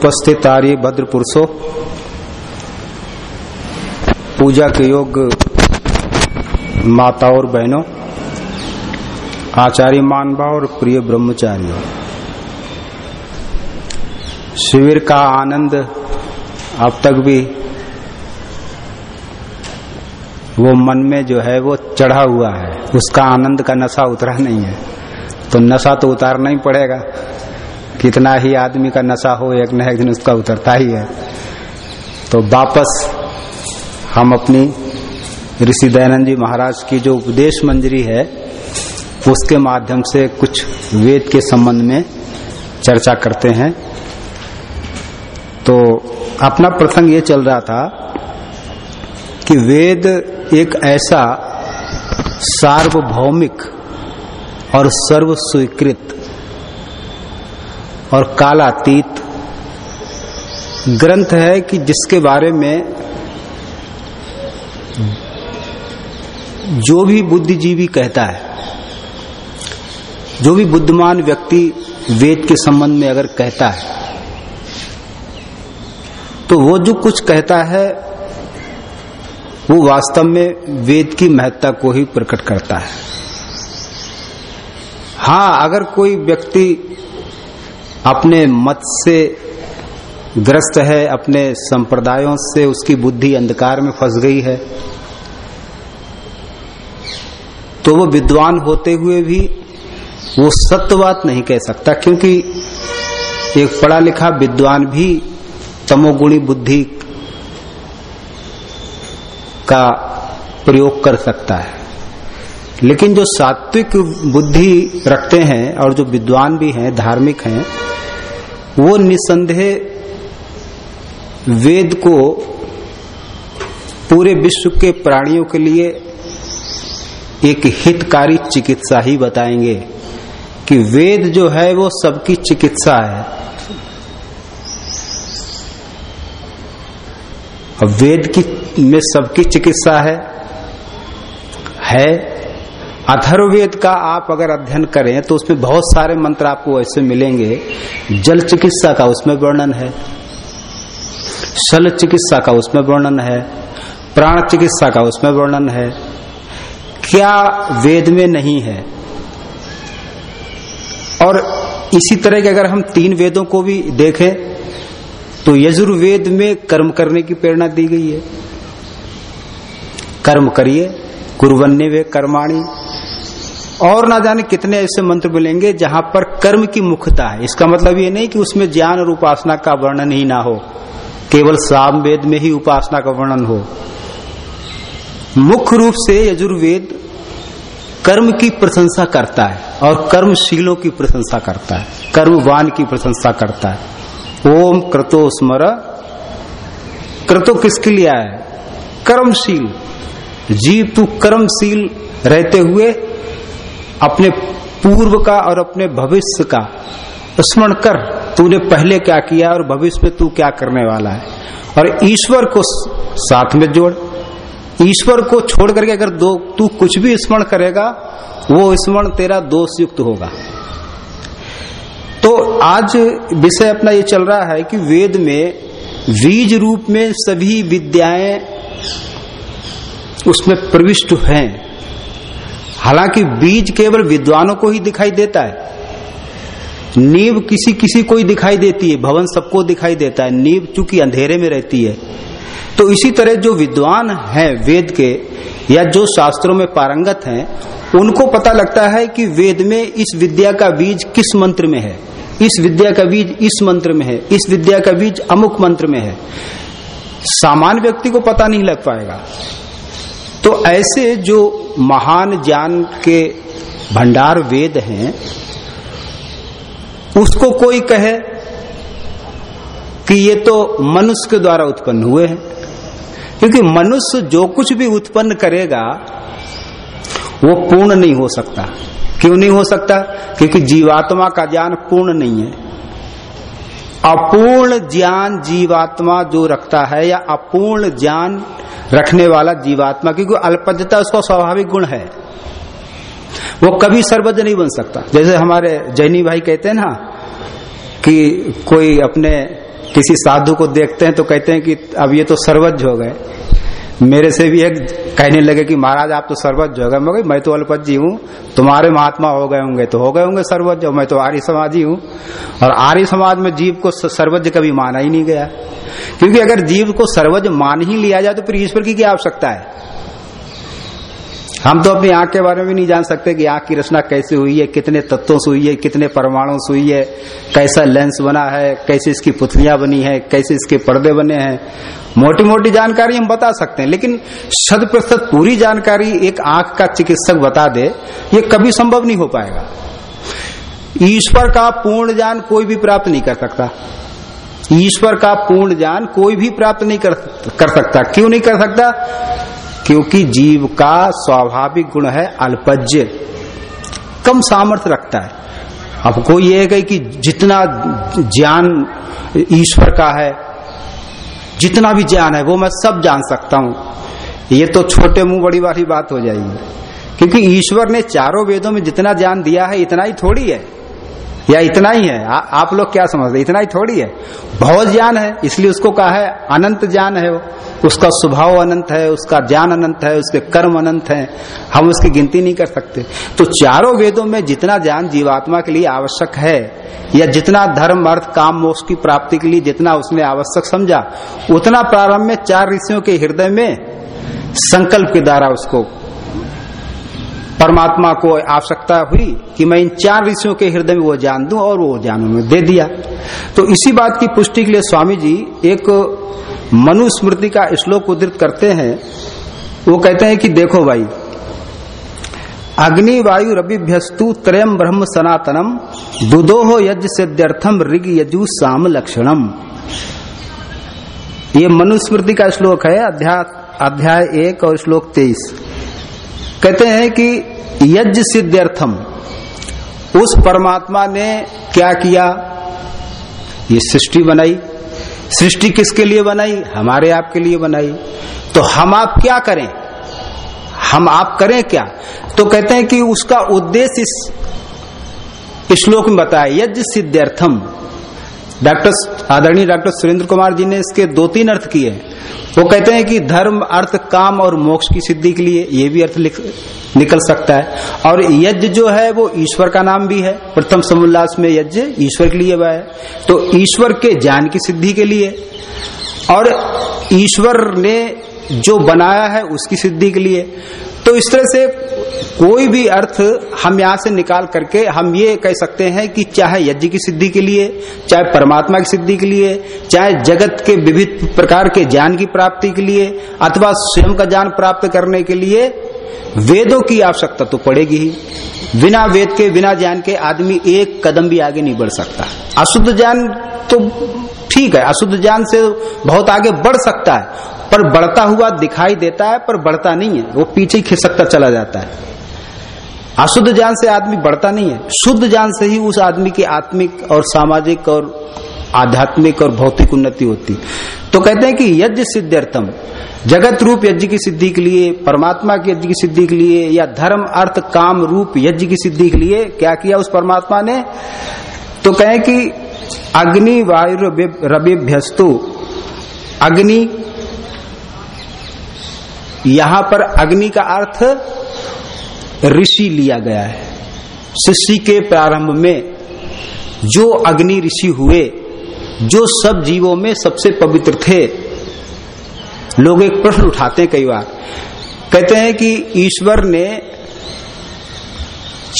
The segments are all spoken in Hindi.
उपस्थित आर्य भद्र पुरुषों पूजा के योग्य माता और बहनों, आचार्य मानवा और प्रिय ब्रह्मचारियों, शिविर का आनंद अब तक भी वो मन में जो है वो चढ़ा हुआ है। उसका आनंद का नशा उतरा नहीं है। तो नशा तो उतारना ही पड़ेगा। कितना ही आदमी का नशा हो, एक न एक दिन उसका उतरता ही है। तो वापस हम अपनी ऋषि दयानंद जी महाराज की जो उपदेश मंजरी है, उसके माध्यम से कुछ वेद के संबंध में चर्चा करते हैं। तो अपना प्रसंग ये चल रहा था कि वेद एक ऐसा सार्वभौमिक और सर्व स्वीकृत और कालातीत ग्रंथ है कि जिसके बारे में जो भी बुद्धिजीवी कहता है, जो भी बुद्धिमान व्यक्ति वेद के संबंध में अगर कहता है तो वो जो कुछ कहता है, वो वास्तव में वेद की महत्ता को ही प्रकट करता है। हाँ अगर कोई व्यक्ति अपने मत से ग्रस्त है, अपने संप्रदायों से उसकी बुद्धि अंधकार में फंस गई है। तो वो विद्वान होते हुए भी वो सत्यवात नहीं कह सकता, क्योंकि एक पढ़ा लिखा विद्वान भी तमोगुणी बुद्धि का प्रयोग कर सकता है। लेकिन जो सात्विक बुद्धि रखते हैं और जो विद्वान भी हैं, धार्मिक हैं, वो निसंदेह वेद को पूरे विश्व के प्राणियों के लिए एक हितकारी चिकित्सा ही बताएँगे कि वेद जो है, वो सबकी चिकित्सा है। वेद की में सबकी चिकित्सा है है अथर्ववेद का आप अगर अध्ययन करें तो उसमें बहुत सारे मंत्र आपको ऐसे मिलेंगे। जल चिकित्सा का उसमें वर्णन है। शल चिकित्सा का उसमें वर्णन है। प्राण चिकित्सा का उसमें वर्णन है। क्या वेद में नहीं है? और इसी तरह के अगर हम तीन वेदों को भी देखें तो यजुर्वेद में कर्म करने की प्रेरणा दी गई है। कर्म करिए कुरवन्य वे कर्माणी और ना जाने कितने ऐसे मंत्र मिलेंगे जहाँ पर कर्म की मुख्यता है। इसका मतलब ये नहीं कि उसमें ज्ञान और उपासना का वर्णन ही ना हो। केवल साम वेद में ही उपासना का वर्णन हो। मुख्य रूप से यजुर्वेद कर्म की प्रशंसा करता है और कर्मशीलों की प्रशंसा करता है। कर्मवान की प्रशंसा करता है। ओम क्रतो स्मर। क्रतो किसके लिए आया कर्मशील। जीव तू कर्मशील रहते हुए अपने पूर्व का और अपने भविष्य का स्मरण कर, तूने पहले क्या किया और भविष्य में तू क्या करने वाला है? और ईश्वर को साथ में जोड़। ईश्वर को छोड़ करके अगर दो, तू कुछ भी स्मरण करेगा, वो स्मरण तेरा दोष युक्त होगा। तो आज विषय अपना ये चल रहा है कि वेद में बीज रूप में सभी विद्याएँ उसमें प्रविष्ट हैं। हालाँकि बीज केवल विद्वानों को ही दिखाई देता है। नींव किसी किसी को ही दिखाई देती है, भवन सबको दिखाई देता है। नींव चूँकि अंधेरे में रहती है। तो इसी तरह जो विद्वान हैं वेद के, या जो शास्त्रों में पारंगत हैं, उनको पता लगता है कि वेद में इस विद्या का बीज किस मंत्र में है। इस विद्या का बीज इस मंत्र में है। इस विद्या का बीज अमुक मंत्र में है। सामान्य व्यक्ति को पता नहीं लग पाएगा। तो ऐसे जो महान ज्ञान के भंडार वेद हैं, उसको कोई कहे कि ये तो मनुष्य के द्वारा उत्पन्न हुए हैं। क्योंकि मनुष्य जो कुछ भी उत्पन्न करेगा, वो पूर्ण नहीं हो सकता। क्यों नहीं हो सकता? क्योंकि जीवात्मा का ज्ञान पूर्ण नहीं है। अपूर्ण ज्ञान जीवात्मा जो रखता है या अपूर्ण ज्ञान रखने वाला जीवात्मा, क्योंकि अल्पज्ञता उसका स्वाभाविक गुण है। वो कभी सर्वज्ञ नहीं बन सकता। जैसे हमारे जैनी भाई कहते हैं ना, कि कोई अपने किसी साधु को देखते हैं तो कहते हैं कि अब ये तो सर्वज्ञ हो गए। मेरे से भी एक कहने लगे कि महाराज, आप तो सर्वज्ञ हो गए। मैं मैं तो अल्पज्ञ हूँ। तुम्हारे महात्मा हो गए होंगे तो हो गए होंगे सर्वज्ञ। मैं तो आर्य समाजी हूँ और आर्य समाज में जीव को सर्वज्ञ कभी माना ही नहीं गया। क्योंकि अगर जीव को सर्वज मान ही लिया जाए तो फिर ईश्वर की क्या आवश्यकता है? हम तो अपनी आँख के बारे में भी नहीं जान सकते कि आँख की रचना कैसे हुई है, कितने तत्वों से हुई है, कितने परमाणु से हुई है, कैसा लेंस बना है, कैसे इसकी पुतलियाँ बनी है, कैसे इसके पर्दे बने हैं। मोटी मोटी जानकारी हम बता सकते हैं, लेकिन शत प्रतिशत पूरी जानकारी एक आँख का चिकित्सक बता दे, ये कभी संभव नहीं हो पाएगा। ईश्वर का पूर्ण ज्ञान कोई भी प्राप्त नहीं कर सकता। ईश्वर का पूर्ण ज्ञान कोई भी प्राप्त नहीं कर, कर सकता। क्यों नहीं कर सकता? क्योंकि जीव का स्वाभाविक गुण है अल्पज्य कम सामर्थ्य रखता है। अब कोई ये है कि जितना ज्ञान ईश्वर का है जितना भी ज्ञान है वो मैं सब जान सकता हूँ। ये तो छोटे मुँह बड़ी वाली बात हो जाएगी। क्योंकि ईश्वर ने चारों वेदों में जितना ज्ञान दिया है इतना ही थोड़ी है। या इतना ही है? आ, आप लोग क्या समझते इतना ही थोड़ी है। बहुत ज्ञान है इसलिए उसको कहा है अनंत ज्ञान है वो। उसका स्वभाव अनंत है उसका ज्ञान अनंत है उसके कर्म अनंत है। हम उसकी गिनती नहीं कर सकते। तो चारों वेदों में जितना ज्ञान जीवात्मा के लिए आवश्यक है या जितना धर्म अर्थ काम मोक्ष की प्राप्ति के लिए जितना उसने आवश्यक समझा उतना प्रारंभ में चार ऋषियों के हृदय में संकल्प के द्वारा उसको परमात्मा को आवश्यकता हुई कि मैं इन चार ऋषियों के हृदय में वो जान दूँ और वो ज्ञान उन्हें दे दिया। तो इसी बात की पुष्टि के लिए स्वामी जी एक मनुस्मृति का श्लोक उद्धृत करते हैं। वो कहते हैं कि देखो भाई, अग्नि वायु रविभ्यस्तु त्रयम ब्रह्म सनातनम, दुदोह यज्ञ सिद्ध्यर्थम ऋग यजु साम लक्षणम। ये मनुस्मृति का श्लोक है अध्याय अध्याय एक और श्लोक तेईस। कहते हैं कि यज्ञ सिद्ध्यर्थम, उस परमात्मा ने क्या किया? ये सृष्टि बनाई। सृष्टि किसके लिए बनाई? हमारे आपके लिए बनाई। तो हम आप क्या करें? हम आप करें क्या? तो कहते हैं कि उसका उद्देश्य इस श्लोक में बताया, यज्ञ सिद्ध्यर्थम। डॉक्टर आदरणीय डॉक्टर सुरेंद्र कुमार जी ने इसके दो तीन अर्थ किए वो कहते हैं कि धर्म, अर्थ, काम और मोक्ष की सिद्धि के लिए ये भी अर्थ निकल सकता है। और यज्ञ जो है, वो ईश्वर का नाम भी है। प्रथम समुल्लास में यज्ञ ईश्वर के लिए वह है। तो ईश्वर के ज्ञान की सिद्धि के लिए और ईश्वर ने जो बनाया है, उसकी सिद्धि के लिए। तो इस तरह से कोई भी अर्थ हम यहाँ से निकाल करके हम ये कह सकते हैं कि चाहे यज्ञ की सिद्धि के लिए, चाहे परमात्मा की सिद्धि के लिए, चाहे जगत के विविध प्रकार के ज्ञान की प्राप्ति के लिए, अथवा स्वयं का ज्ञान प्राप्त करने के लिए, वेदों की आवश्यकता तो पड़ेगी ही। बिना वेद के, बिना ज्ञान के आदमी एक कदम भी आगे नहीं बढ़ सकता। अशुद्ध ज्ञान तो ठीक है, अशुद्ध ज्ञान से बहुत आगे बढ़ सकता है पर बढ़ता हुआ दिखाई देता है, पर बढ़ता नहीं है। वो पीछे खिसकता चला जाता है। अशुद्ध ज्ञान से आदमी बढ़ता नहीं है। शुद्ध ज्ञान से ही उस आदमी की आत्मिक और सामाजिक और आध्यात्मिक और भौतिक उन्नति होती। तो कहते हैं कि यज्ञ सिद्ध्यर्थम, जगत रूप यज्ञ की सिद्धि के लिए, परमात्मा की यज्ञ की सिद्धि के लिए, या धर्म, अर्थ, काम रूप यज्ञ की सिद्धि के लिए क्या किया उस परमात्मा ने? तो कहें कि अग्नि वायु रविभ्यस्तु, अग्नि यहाँ पर अग्नि का अर्थ ऋषि लिया गया है। सृष्टि के प्रारंभ में जो अग्नि ऋषि हुए, जो सब जीवों में सबसे पवित्र थे, लोग एक प्रश्न उठाते हैं कई बार। कहते हैं कि ईश्वर ने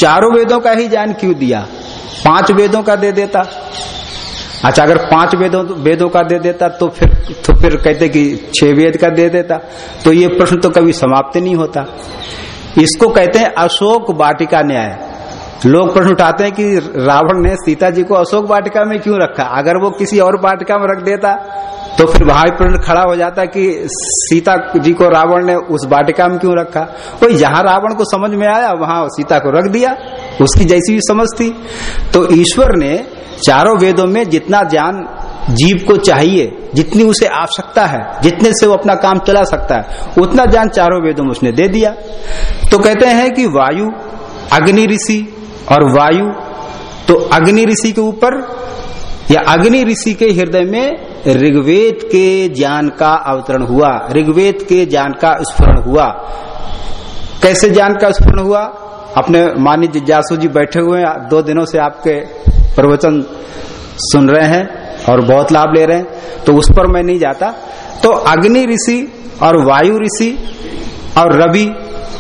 चारों वेदों का ही ज्ञान क्यों दिया? पाँच वेदों का दे देता। अच्छा अगर पाँच वेदों वेदों का दे देता तो फिर तो फिर कहते कि छह वेद का दे देता। तो ये प्रश्न तो कभी समाप्त नहीं होता। इसको कहते हैं अशोक वाटिका न्याय। लोग प्रश्न उठाते हैं कि रावण ने सीता जी को अशोक वाटिका में क्यों रखा? अगर वो किसी और वाटिका में रख देता तो फिर वहाँ प्रश्न खड़ा हो जाता कि सीता जी को रावण ने उस वाटिका में क्यों रखा? वही जहाँ रावण को समझ में आया, वहाँ सीता को रख दिया। उसकी जैसी भी समझ थी। तो ईश्वर ने चारों वेदों में जितना ज्ञान जीव को चाहिए, जितनी उसे आवश्यकता है, जितने से वो अपना काम चला सकता है, उतना ज्ञान चारों वेदों में उसने दे दिया। तो कहते हैं कि वायु अग्नि ऋषि और वायु तो अग्नि ऋषि के ऊपर या अग्नि ऋषि के हृदय में ऋग्वेद के ज्ञान का अवतरण हुआ, ऋग्वेद के ज्ञान का स्फुरण हुआ। कैसे ज्ञान का स्फुरण हुआ? अपने मानी जिज्ञासु जी बैठे हुए हैं, दो दिनों से आपके प्रवचन सुन रहे हैं और बहुत लाभ ले रहे हैं तो उस पर मैं नहीं जाता। तो अग्नि ऋषि और वायु ऋषि और रवि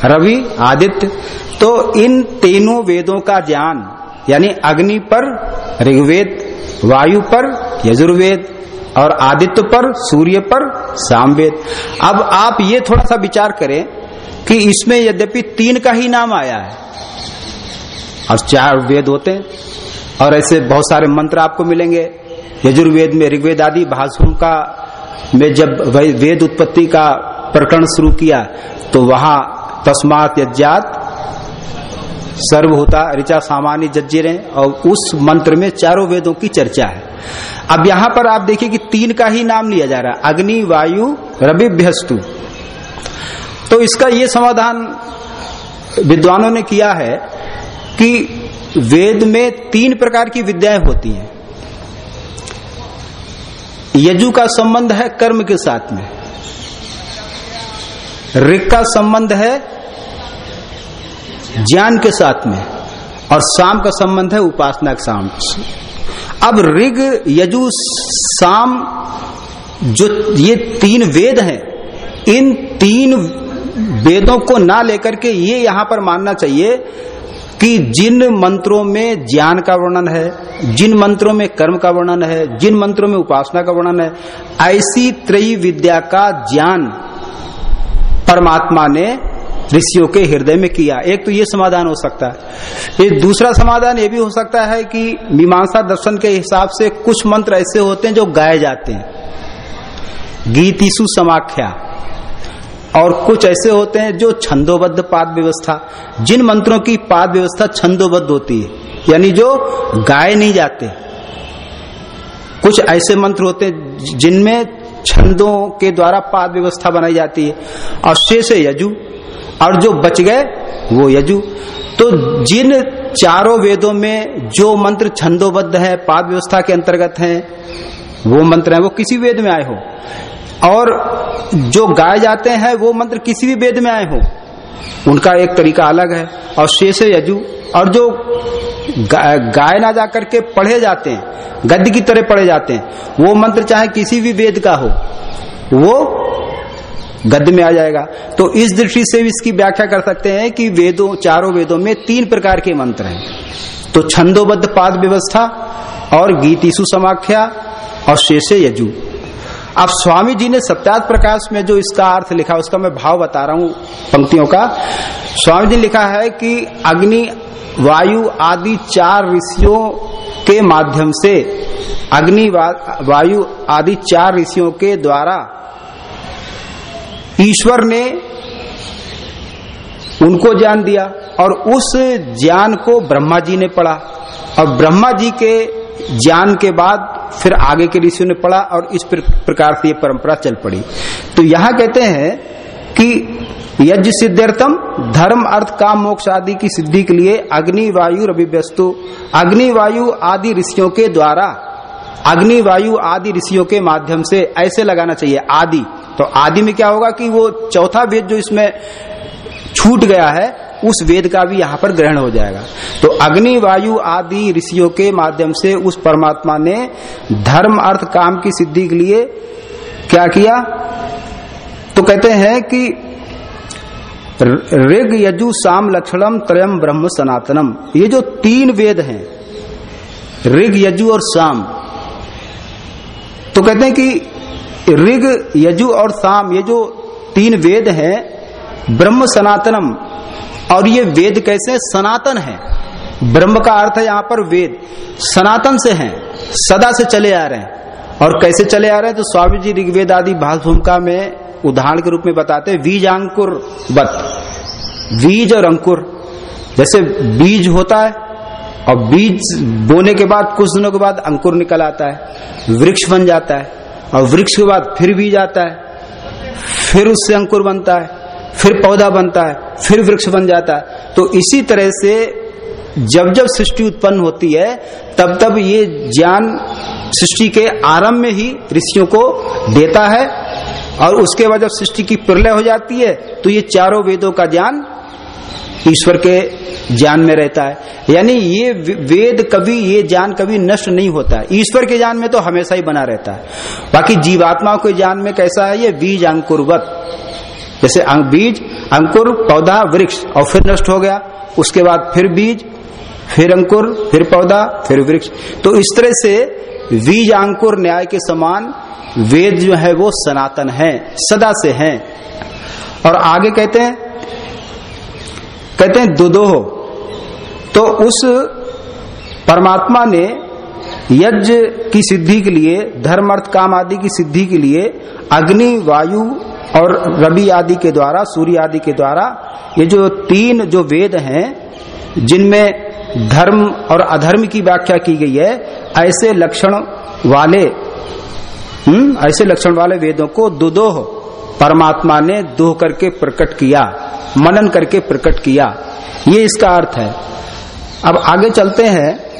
रवि, आदित्य तो इन तीनों वेदों का ज्ञान, यानी अग्नि पर, ऋग्वेद, वायु पर, यजुर्वेद और आदित्य पर, सूर्य पर, सामवेद। अब आप ये थोड़ा सा विचार करें कि इसमें यद्यपि तीन का ही नाम आया है, और चार वेद होते हैं। और ऐसे बहुत सारे मंत्र आपको मिलेंगे। यजुर्वेद में ऋग्वेद आदि भाषुम का में जब वेद उत्पत्ति का प्रकरण शुरू किया तो वहाँ तस्मात यज्ञात सर्व होता, ऋचा सामान्य जज्जिरे और उस मंत्र में चारों वेदों की चर्चा है। अब यहाँ पर आप देखिए कि तीन का ही नाम लिया जा रहा है, अग्नि, वायु रविभ्यस्तु तो इसका ये समाधान विद्वानों ने किया है कि वेद में तीन प्रकार की विद्याएँ होती हैं। यजु का संबंध है कर्म के साथ में। ऋग का संबंध है ज्ञान के साथ में। और शाम का संबंध है उपासना के शाम अब ऋग, यजु शाम जो ये तीन वेद हैं, इन तीन वेदों को ना लेकर के ये यहाँ पर मानना चाहिए कि जिन मंत्रों में ज्ञान का वर्णन है, जिन मंत्रों में कर्म का वर्णन है, जिन मंत्रों में उपासना का वर्णन है, ऐसी त्रयी विद्या का ज्ञान परमात्मा ने ऋषियों के हृदय में किया। एक तो ये समाधान हो सकता है। एक दूसरा समाधान ये भी हो सकता है कि मीमांसा दर्शन के हिसाब से कुछ मंत्र ऐसे होते हैं जो गाए जाते हैं। गीतिशु समाख्या। और कुछ ऐसे होते हैं जो छंदोबद्ध पाद व्यवस्था। जिन मंत्रों की पाद व्यवस्था छंदोबद्ध होती है, यानी जो गाए नहीं जाते। कुछ ऐसे मंत्र होते हैं जिनमें छंदों के द्वारा पाद व्यवस्था बनाई जाती है। और शेष यजु, और जो बच गए, वो यजु। तो जिन चारों वेदों में जो मंत्र छंदोबद्ध है, पाद व्यवस्था के अंतर्गत हैं, वो मंत्र है। वो किसी वेद में आए हो। और जो गाए जाते हैं, वो मंत्र किसी भी वेद में आए हो। उनका एक तरीका अलग है। और शेष यजु। और जो गाय ना जा करके पढ़े जाते हैं, गद्य की तरह पढ़े जाते हैं, वो मंत्र चाहे किसी भी वेद का हो, वो गद्य में आ जाएगा। तो इस दृष्टि से भी इसकी व्याख्या कर सकते हैं कि वेदों, चारों वेदों में तीन प्रकार के मंत्र हैं। तो छंदोबद्ध पाद व्यवस्था, और गीतिशु समाख्या, और शेष यजु। अब स्वामी जी ने सत्यात प्रकाश में जो इसका अर्थ लिखा, उसका मैं भाव बता रहा हूँ पंक्तियों का। स्वामी जी लिखा है कि अग्नि, वायु आदि चार ऋषियों के माध्यम से, अग्नि वायु आदि चार ऋषियों के द्वारा ईश्वर ने उनको ज्ञान दिया और उस ज्ञान को ब्रह्मा जी ने पढ़ा। और ब्रह्मा जी के ज्ञान के बाद फिर आगे के ऋषियों ने पढ़ा और इस प्रकार से ये परंपरा चल पड़ी। तो यहाँ कहते हैं कि यज्ञ सिद्ध्यर्थम, धर्म अर्थ काम मोक्ष आदि की सिद्धि के लिए अग्नि, वायु रविव्यस्तु अग्नि, वायु आदि ऋषियों के द्वारा, अग्नि, वायु आदि ऋषियों के माध्यम से ऐसे लगाना चाहिए, आदि। तो आदि में क्या होगा कि वो चौथा वेद जो इसमें छूट गया है उस वेद का भी यहाँ पर ग्रहण हो जाएगा। तो अग्नि, वायु आदि ऋषियों के माध्यम से उस परमात्मा ने धर्म, अर्थ, काम की सिद्धि के लिए क्या किया? तो कहते हैं कि ऋग, यजु, साम, लक्षणम, त्रयम, ब्रह्म, सनातनम। ये जो तीन वेद हैं, ऋग, यजु और साम तो कहते हैं कि ऋग, यजु और साम, ये जो तीन वेद हैं, ब्रह्म, सनातनम और ये वेद कैसे? सनातन है। ब्रह्म का अर्थ है यहाँ पर वेद। सनातन से हैं, सदा से चले आ रहे हैं। और कैसे चले आ रहे हैं? तो स्वामी जी ऋग्वेद आदि भाष भूमिका में उदाहरण के रूप में बताते हैं, बीज अंकुर बत बीज और अंकुर। जैसे बीज होता है और बीज बोने के बाद, कुछ दिनों के बाद अंकुर निकल आता है, वृक्ष बन जाता है। और वृक्ष के बाद फिर बीज आता है, फिर उससे अंकुर बनता है। फिर पौधा बनता है, फिर वृक्ष बन जाता है। तो इसी तरह से जब जब सृष्टि उत्पन्न होती है, तब तब ये ज्ञान सृष्टि के आरंभ में ही ऋषियों को देता है। और उसके बाद जब सृष्टि की प्रलय हो जाती है तो ये चारों वेदों का ज्ञान ईश्वर के ज्ञान में रहता है। यानी ये वेद कभी, ये ज्ञान कभी नष्ट नहीं होता है। ईश्वर के ज्ञान में तो हमेशा ही बना रहता है। बाकी जीवात्माओं के ज्ञान में कैसा है? ये बीज अंकुरवत जैसे बीज, अंकुर, पौधा, वृक्ष, और फिर नष्ट हो गया। उसके बाद फिर बीज, फिर अंकुर, फिर पौधा, फिर वृक्ष। तो इस तरह से बीज, अंकुर, न्याय के समान वेद जो है वो सनातन है, सदा से है। और आगे कहते हैं कहते हैं दुदोह तो उस परमात्मा ने यज्ञ की सिद्धि के लिए धर्म अर्थ काम आदि की सिद्धि के लिए अग्नि, वायु और रवि आदि के द्वारा सूर्य आदि के द्वारा, ये जो तीन जो वेद हैं, जिनमें धर्म और अधर्म की व्याख्या की गई है, ऐसे लक्षण वाले हम्म ऐसे लक्षण वाले वेदों को दुदोह, परमात्मा ने दोह करके प्रकट किया, मनन करके प्रकट किया। ये इसका अर्थ है। अब आगे चलते हैं।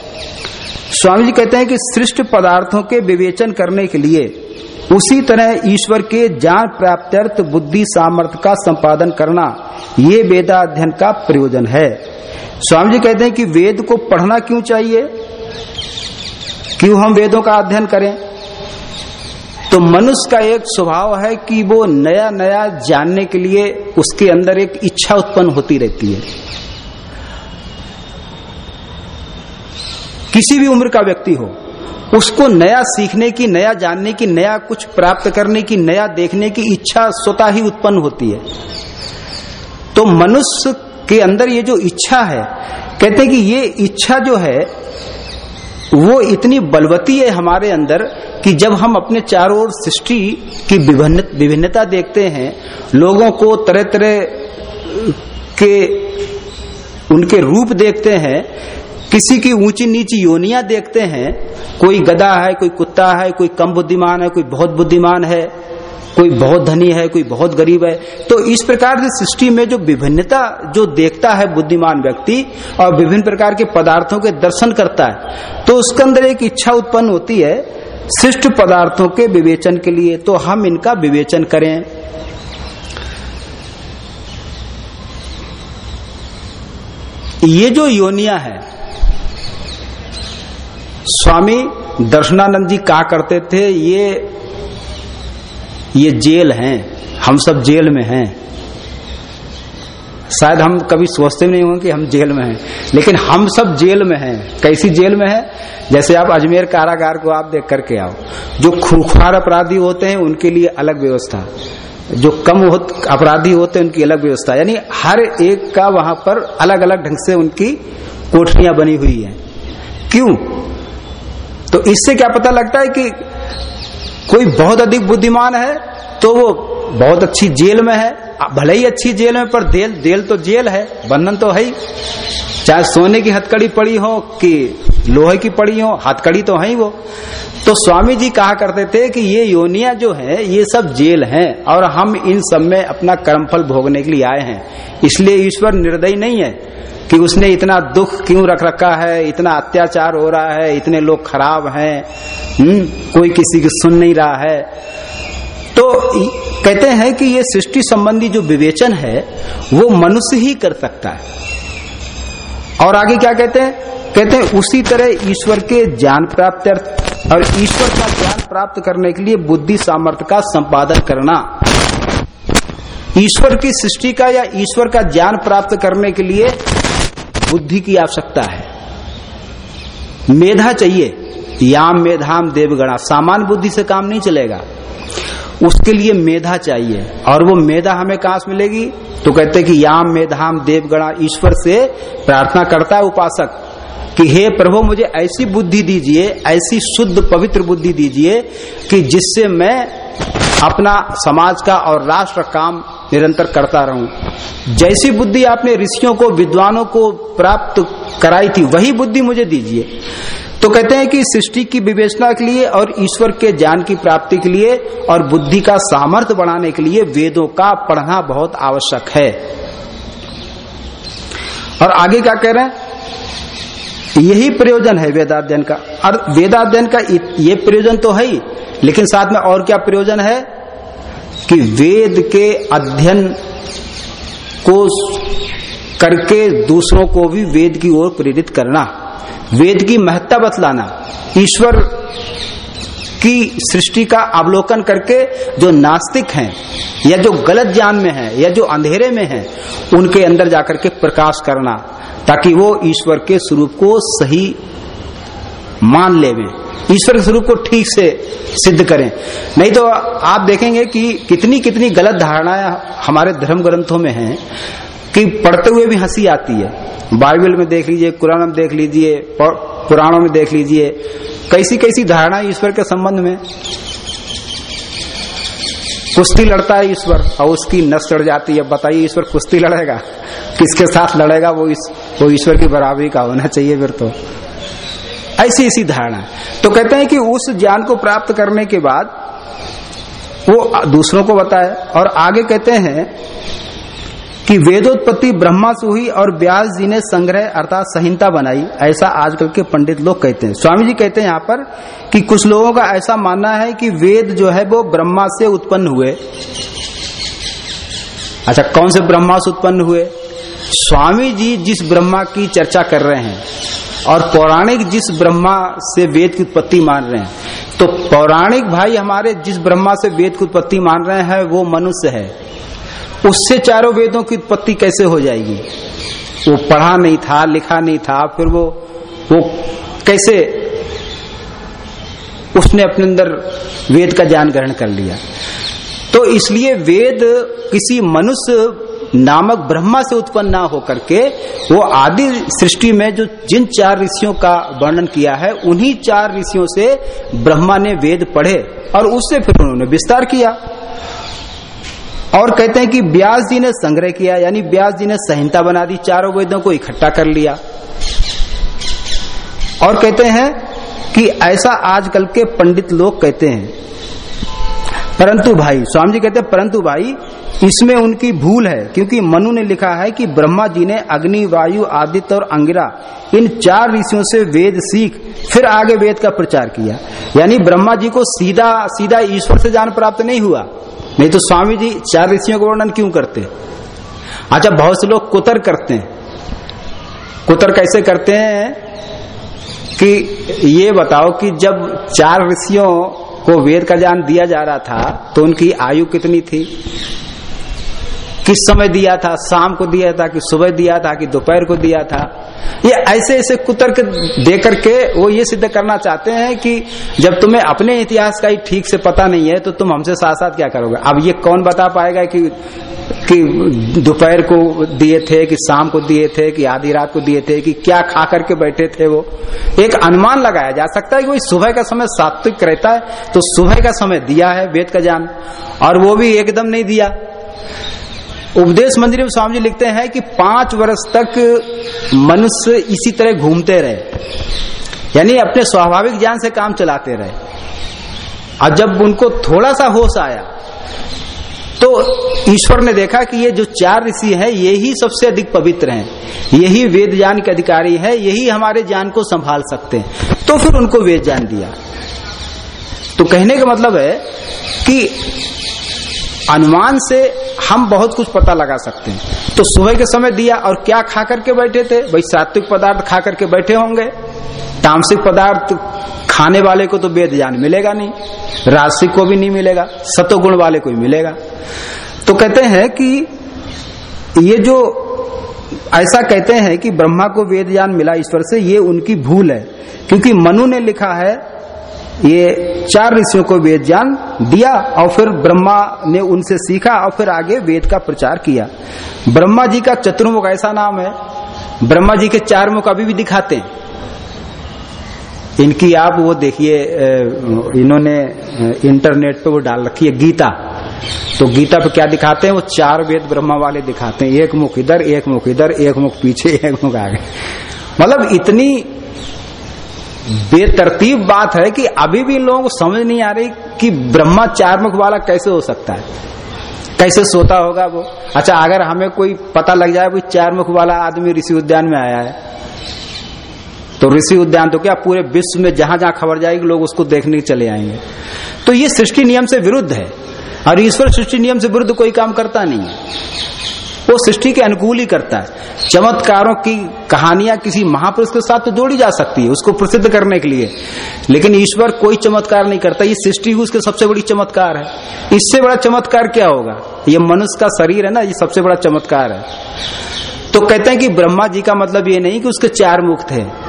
स्वामी जी कहते हैं कि सृष्ट पदार्थों के विवेचन करने के लिए उसी तरह ईश्वर के ज्ञान प्राप्त्यर्थ, बुद्धि, सामर्थ्य का संपादन करना, ये वेदाध्ययन का प्रयोजन है। स्वामी जी कहते हैं कि वेद को पढ़ना क्यों चाहिए? क्यों हम वेदों का अध्ययन करें? तो मनुष्य का एक स्वभाव है कि वो नया नया जानने के लिए उसके अंदर एक इच्छा उत्पन्न होती रहती है। किसी भी उम्र का व्यक्ति हो उसको नया सीखने की, नया जानने की, नया कुछ प्राप्त करने की, नया देखने की इच्छा स्वतः ही उत्पन्न होती है। तो मनुष्य के अंदर ये जो इच्छा है, कहते हैं कि ये इच्छा जो है, वो इतनी बलवती है हमारे अंदर कि जब हम अपने चारों ओर सृष्टि की विभिन्नता देखते हैं, लोगों को तरह तरह के उनके रूप देखते हैं किसी की ऊँची नीची योनिया देखते हैं, कोई गधा है, कोई कुत्ता है, कोई कम बुद्धिमान है, कोई बहुत बुद्धिमान है, कोई बहुत धनी है, कोई बहुत गरीब है तो इस प्रकार से सृष्टि में जो विभिन्नता, जो देखता है बुद्धिमान व्यक्ति और विभिन्न प्रकार के पदार्थों के दर्शन करता है तो उसके अंदर एक इच्छा उत्पन्न होती है शिष्ट पदार्थों के विवेचन के लिए तो हम इनका विवेचन करें। ये जो योनिया है स्वामी दर्शनानंद जी कहा करते थे, ये ये जेल हैं, हम सब जेल में हैं। शायद हम कभी सोचते नहीं होंगे कि हम जेल में हैं, लेकिन हम सब जेल में हैं। कैसी जेल में है? जैसे आप अजमेर कारागार को आप देख करके आओ, जो खूखार अपराधी होते हैं, उनके लिए अलग व्यवस्था। जो कम अपराधी होते हैं, उनकी अलग व्यवस्था। यानी हर एक का वहाँ पर अलग अलग ढंग से उनकी कोठरियाँ बनी हुई है। क्यों? तो इससे क्या पता लगता है कि कोई बहुत अधिक बुद्धिमान है तो वो बहुत अच्छी जेल में है। भले ही अच्छी जेल में, पर जेल जेल तो जेल है, बंधन तो है ही। चाहे सोने की हथकड़ी पड़ी हो कि लोहे की पड़ी हो, हथकड़ी तो है ही वो। तो स्वामी जी कहा करते थे कि ये योनिया जो है, ये सब जेल हैं और हम इन सब में अपना कर्मफल भोगने के लिए आए हैं। इसलिए ईश्वर निर्दयी नहीं है। कि उसने इतना दुख क्यों रख रखा है, इतना अत्याचार हो रहा है, इतने लोग खराब हैं हम्म कोई किसी की सुन नहीं रहा है। तो कहते हैं कि ये सृष्टि संबंधी जो विवेचन है, वो मनुष्य ही कर सकता है। और आगे क्या कहते हैं? कहते हैं, उसी तरह ईश्वर के ज्ञान प्राप्त और ईश्वर का ज्ञान प्राप्त करने के लिए बुद्धि सामर्थ्य का संपादन करना। ईश्वर की सृष्टि का या ईश्वर का ज्ञान प्राप्त करने के लिए बुद्धि की आवश्यकता है। मेधा चाहिए। याम मेधाम देवगणा। सामान्य बुद्धि से काम नहीं चलेगा। उसके लिए मेधा चाहिए। और वो मेधा हमें कहा से मिलेगी? तो कहते कि याम मेधाम देवगणा ईश्वर से प्रार्थना करता है उपासक कि हे प्रभु, मुझे ऐसी बुद्धि दीजिए, ऐसी शुद्ध पवित्र बुद्धि दीजिए कि जिससे मैं अपना समाज का और राष्ट्र काम निरंतर करता रहूँ। जैसी बुद्धि आपने ऋषियों को, विद्वानों को प्राप्त कराई थी, वही बुद्धि मुझे दीजिए। तो कहते हैं कि सृष्टि की विवेचना के लिए और ईश्वर के ज्ञान की प्राप्ति के लिए और बुद्धि का सामर्थ्य बढ़ाने के लिए वेदों का पढ़ना बहुत आवश्यक है। और आगे क्या कह रहे हैं? यही प्रयोजन है वेदाध्ययन का। और वेदाध्ययन का ये प्रयोजन तो है ही, लेकिन साथ में और क्या प्रयोजन है? कि वेद के अध्ययन को करके दूसरों को भी वेद की ओर प्रेरित करना, वेद की महत्ता बतलाना, ईश्वर की सृष्टि का अवलोकन करके जो नास्तिक हैं, या जो गलत ज्ञान में है, या जो अंधेरे में है, उनके अंदर जाकर के प्रकाश करना, ताकि वो ईश्वर के स्वरूप को सही मान ले ईश्वर के स्वरूप को ठीक से सिद्ध करें। नहीं तो आप देखेंगे कि कितनी कितनी गलत धारणाएँ हमारे धर्म ग्रंथों में हैं कि पढ़ते हुए भी हँसी आती है। बाइबल में देख लीजिए, कुरान में देख लीजिए पुराणों में देख लीजिए कैसी कैसी धारणा ईश्वर के संबंध में। कुश्ती लड़ता है ईश्वर, और उसकी नस चढ़ जाती है। बताइए, ईश्वर कुश्ती लड़ेगा? किसके साथ लड़ेगा? वो इस, वो ईश्वर की बराबरी का होना चाहिए फिर तो। ऐसी ऐसी धारणा। तो कहते हैं कि उस ज्ञान को प्राप्त करने के बाद वो दूसरों को बताए और आगे कहते हैं कि वेदोत्पत्ति ब्रह्मा से हुई और व्यास जी ने संग्रह अर्थात संहिता बनाई, ऐसा आजकल के पंडित लोग कहते हैं। स्वामी जी कहते हैं यहाँ पर कि कुछ लोगों का ऐसा मानना है कि वेद जो है वो ब्रह्मा से उत्पन्न हुए। अच्छा कौन से ब्रह्मा से उत्पन्न हुए? स्वामी जी जिस ब्रह्मा की चर्चा कर रहे हैं और पौराणिक जिस ब्रह्मा से वेद की उत्पत्ति मान रहे हैं तो पौराणिक भाई हमारे जिस ब्रह्मा से वेद की उत्पत्ति मान रहे हैं, वो मनुष्य है। उससे चारों वेदों की उत्पत्ति कैसे हो जाएगी? वो पढ़ा नहीं था, लिखा नहीं था, फिर वो वो कैसे उसने अपने अंदर वेद का ज्ञान ग्रहण कर लिया? तो इसलिए वेद किसी मनुष्य नामक ब्रह्मा से उत्पन्न ना होकर के वो आदि सृष्टि में जो जिन चार ऋषियों का वर्णन किया है, उन्हीं चार ऋषियों से ब्रह्मा ने वेद पढ़े और उससे फिर उन्होंने विस्तार किया। और कहते हैं कि व्यास जी ने संग्रह किया, यानी व्यास जी ने संहिता बना दी, चारों वेदों को इकट्ठा कर लिया। और कहते हैं कि ऐसा आजकल के पंडित लोग कहते हैं, परंतु भाई, स्वामी जी कहते हैं, परंतु भाई इसमें उनकी भूल है, क्योंकि मनु ने लिखा है कि ब्रह्मा जी ने अग्नि, वायु, आदित्य और अंगिरा, इन चार ऋषियों से वेद सीख, फिर आगे वेद का प्रचार किया। यानी ब्रह्मा जी को सीधा सीधा ईश्वर से ज्ञान प्राप्त नहीं हुआ। नहीं तो स्वामी जी चार ऋषियों का वर्णन क्यों करते? अच्छा बहुत से लोग कुतर करते हैं। कुतर कैसे करते हैं कि ये बताओ कि जब चार ऋषियों को वेद का ज्ञान दिया जा रहा था तो उनकी आयु कितनी थी? किस समय दिया था? शाम को दिया था कि सुबह दिया था कि दोपहर को दिया था? ये ऐसे ऐसे कुतर्क दे करके वो ये सिद्ध करना चाहते हैं कि जब तुम्हें अपने इतिहास का ही ठीक से पता नहीं है तो तुम हमसे साथ साथ क्या करोगे? अब ये कौन बता पाएगा कि कि दोपहर को दिए थे, कि शाम को दिए थे, कि आधी रात को दिए थे, कि क्या खा करके बैठे थे वो? एक अनुमान लगाया जा सकता है कि वही सुबह का समय सात्विक रहता है तो सुबह का समय दिया है वेद का ज्ञान, और वो भी एकदम नहीं दिया। उपदेश मंदिर में स्वामी जी लिखते हैं कि पाँच वर्ष तक मनुष्य इसी तरह घूमते रहे। यानी अपने स्वाभाविक ज्ञान से काम चलाते रहे। और जब उनको थोड़ा सा होश आया तो ईश्वर ने देखा कि ये जो चार ऋषि है यही सबसे अधिक पवित्र हैं। यही वेद ज्ञान के अधिकारी है, यही हमारे ज्ञान को संभाल सकते हैं। तो फिर उनको वेद ज्ञान दिया। तो कहने का मतलब है कि अनुमान से हम बहुत कुछ पता लगा सकते हैं। तो सुबह के समय दिया और क्या खा करके बैठे थे? भाई, सात्विक पदार्थ खा करके बैठे होंगे। तामसिक पदार्थ खाने वाले को तो वेद ज्ञान मिलेगा नहीं। राशिक को भी नहीं मिलेगा, सतोगुण वाले को ही मिलेगा। तो कहते हैं कि ये जो ऐसा कहते हैं कि ब्रह्मा को वेद ज्ञान मिला ईश्वर से, ये उनकी भूल है। क्योंकि मनु ने लिखा है ये चार ऋषियों को वेद ज्ञान दिया और फिर ब्रह्मा ने उनसे सीखा और फिर आगे वेद का प्रचार किया। ब्रह्मा जी का चतुर्मुख ऐसा नाम है, ब्रह्मा जी के चार मुख अभी भी दिखाते हैं। इनकी आप वो देखिए इन्होंने इंटरनेट पे वो डाल रखी है गीता। तो गीता पे क्या दिखाते हैं? वो चार वेद ब्रह्मा वाले दिखाते हैं। एक मुख इधर, एक मुख इधर, एक मुख पीछे, एक मुख आगे। मतलब इतनी बेतरतीब बात है कि अभी भी लोगों को समझ नहीं आ रही कि ब्रह्मा चार मुख वाला कैसे हो सकता है। कैसे सोता होगा वो? अच्छा अगर हमें कोई पता लग जाए कोई चार मुख वाला आदमी ऋषि उद्यान में आया है तो ऋषि उद्यान तो क्या पूरे विश्व में जहाँ जहाँ खबर जाएगी, लोग उसको देखने चले आएँगे। तो ये सृष्टि नियम से विरुद्ध है, और ईश्वर सृष्टि नियम से विरुद्ध कोई काम करता नहीं है। वो सृष्टि के अनुकूल ही करता है। चमत्कारों की कहानियाँ किसी महापुरुष के साथ तो जोड़ी जा सकती है, उसको प्रसिद्ध करने के लिए। लेकिन ईश्वर कोई चमत्कार नहीं करता। ये सृष्टि ही उसके सबसे बड़ी चमत्कार है। इससे बड़ा चमत्कार क्या होगा? ये मनुष्य का शरीर है ना, ये सबसे बड़ा चमत्कार है। तो कहते हैं कि ब्रह्मा जी का मतलब ये नहीं कि उसके चार मुख थे।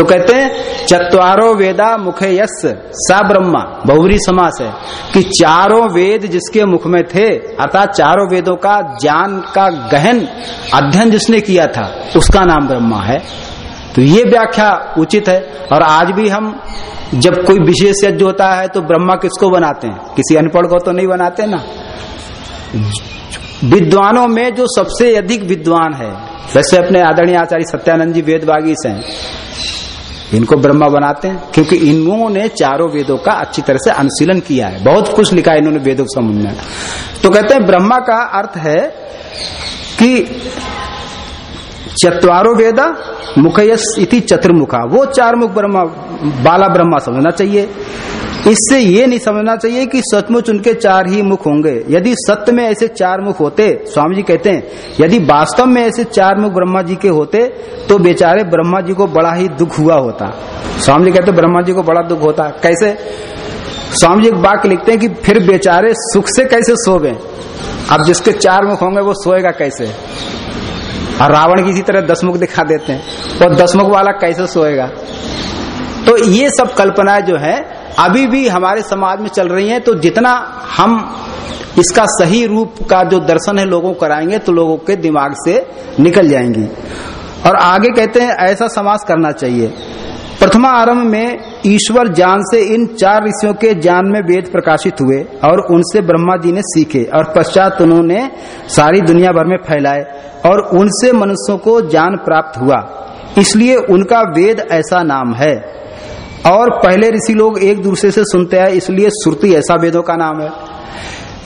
तो कहते हैं, चतवारो वेदा मुखे यस, सा ब्रह्मा बहुबरी समास है। कि चारों वेद जिसके मुख में थे, अर्थात चारों वेदों का ज्ञान का गहन अध्ययन जिसने किया था, उसका नाम ब्रह्मा है। तो ये व्याख्या उचित है, और आज भी हम जब कोई विशेष यज्ञ होता है तो ब्रह्मा किसको बनाते हैं? किसी अनपढ़ को तो नहीं बनाते ना? विद्वानों में जो सबसे अधिक विद्वान है, वैसे अपने आदरणीय आचार्य सत्यानंद जी वेद हैं इनको ब्रह्मा बनाते हैं, क्योंकि इन्होंने चारों वेदों का अच्छी तरह से अनुशीलन किया है। बहुत कुछ लिखा है इन्होंने वेदों संबंध में। तो कहते हैं, ब्रह्मा का अर्थ है कि चतवारो वेदा, मुखयस इति चतुर्मुखा। वो चार मुख ब्रह्मा, बाला ब्रह्मा समझना चाहिए। इससे ये नहीं समझना चाहिए कि सचमुच उनके चार ही मुख होंगे। यदि सत्य में ऐसे चार मुख होते स्वामी जी कहते हैं, यदि वास्तव में ऐसे चार मुख ब्रह्मा जी के होते तो बेचारे ब्रह्मा जी को बड़ा ही दुख हुआ होता। स्वामी जी कहते ब्रह्मा जी को बड़ा दुख होता। कैसे? स्वामी जी एक बात लिखते हैं कि फिर बेचारे सुख से कैसे सोवे? अब जिसके चार मुख होंगे, वो सोएगा कैसे? और रावण की इसी तरह दसमुख दिखा देते हैं और दसमुख वाला कैसे सोएगा? तो ये सब कल्पनाएँ जो है अभी भी हमारे समाज में चल रही हैं तो जितना हम इसका सही रूप का जो दर्शन है लोगों कराएँगे तो लोगों के दिमाग से निकल जाएँगी। और आगे कहते हैं, ऐसा समाज करना चाहिए। प्रथमा आरंभ में ईश्वर ज्ञान से इन चार ऋषियों के ज्ञान में वेद प्रकाशित हुए और उनसे ब्रह्मा जी ने सीखे और पश्चात उन्होंने सारी दुनिया भर में फैलाए और उनसे मनुष्यों को ज्ञान प्राप्त हुआ। इसलिए उनका वेद ऐसा नाम है। और पहले ऋषि लोग एक दूसरे से सुनते हैं, इसलिए श्रुति ऐसा वेदों का नाम है।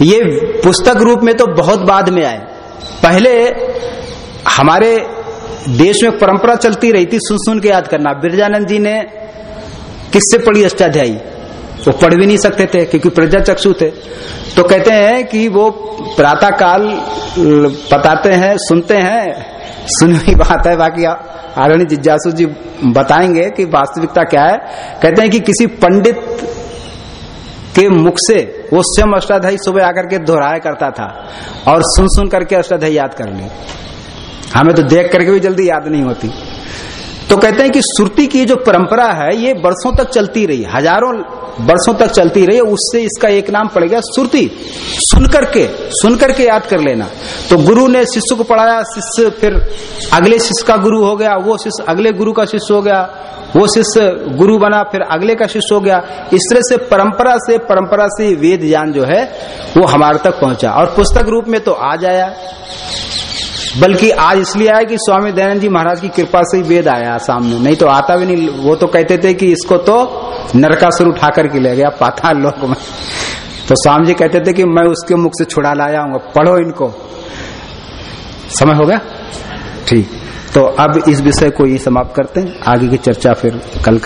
ये पुस्तक रूप में तो बहुत बाद में आए। पहले हमारे देश में परंपरा चलती रही थी, सुन सुन के याद करना। बिरजानंद जी ने किससे पढ़ी अष्टाध्यायी? वो पढ़ भी नहीं सकते थे, क्योंकि प्रजा चक्षु थे। तो कहते हैं कि वो प्रातः काल बताते हैं, सुनते हैं सुनी हुई बात है। बाकी आरणी जिज्ञासु जी बताएँगे कि वास्तविकता क्या है। कहते हैं कि किसी पंडित के मुख से वो स्वयं अष्टाध्यायी सुबह आकर के दोहराया करता था और सुन सुन करके अष्टाध्यायी याद कर ली। हमें तो देख करके भी जल्दी याद नहीं होती। तो कहते हैं कि श्रुति की जो परंपरा है, ये बरसों तक चलती रही। हज़ारों वर्षों तक चलती रही उससे इसका एक नाम पड़ गया श्रुति सुन करके सुन करके याद कर लेना। तो गुरु ने शिष्य को पढ़ाया, शिष्य फिर अगले शिष्य का गुरु हो गया, वो शिष्य अगले गुरु का शिष्य हो गया, वो शिष्य गुरु बना, फिर अगले का शिष्य हो गया। इस तरह से परंपरा से परंपरा से वेद ज्ञान जो है, वो हमारे तक पहुँचा। और पुस्तक रूप में तो आ जाया। बल्कि आज इसलिए आया कि स्वामी दयानंद जी महाराज की कृपा से ही वेद आया सामने। नहीं तो आता भी नहीं। वो तो कहते थे कि इसको तो नरकासुर उठा करके ले गया, पाताल लोक में। तो स्वामी जी कहते थे कि मैं उसके मुख से छुड़ा लाया हूँ पढ़ो इनको। समय हो गया? ठीक। तो अब इस विषय को ये समाप्त करते हैं। आगे की चर्चा फिर कल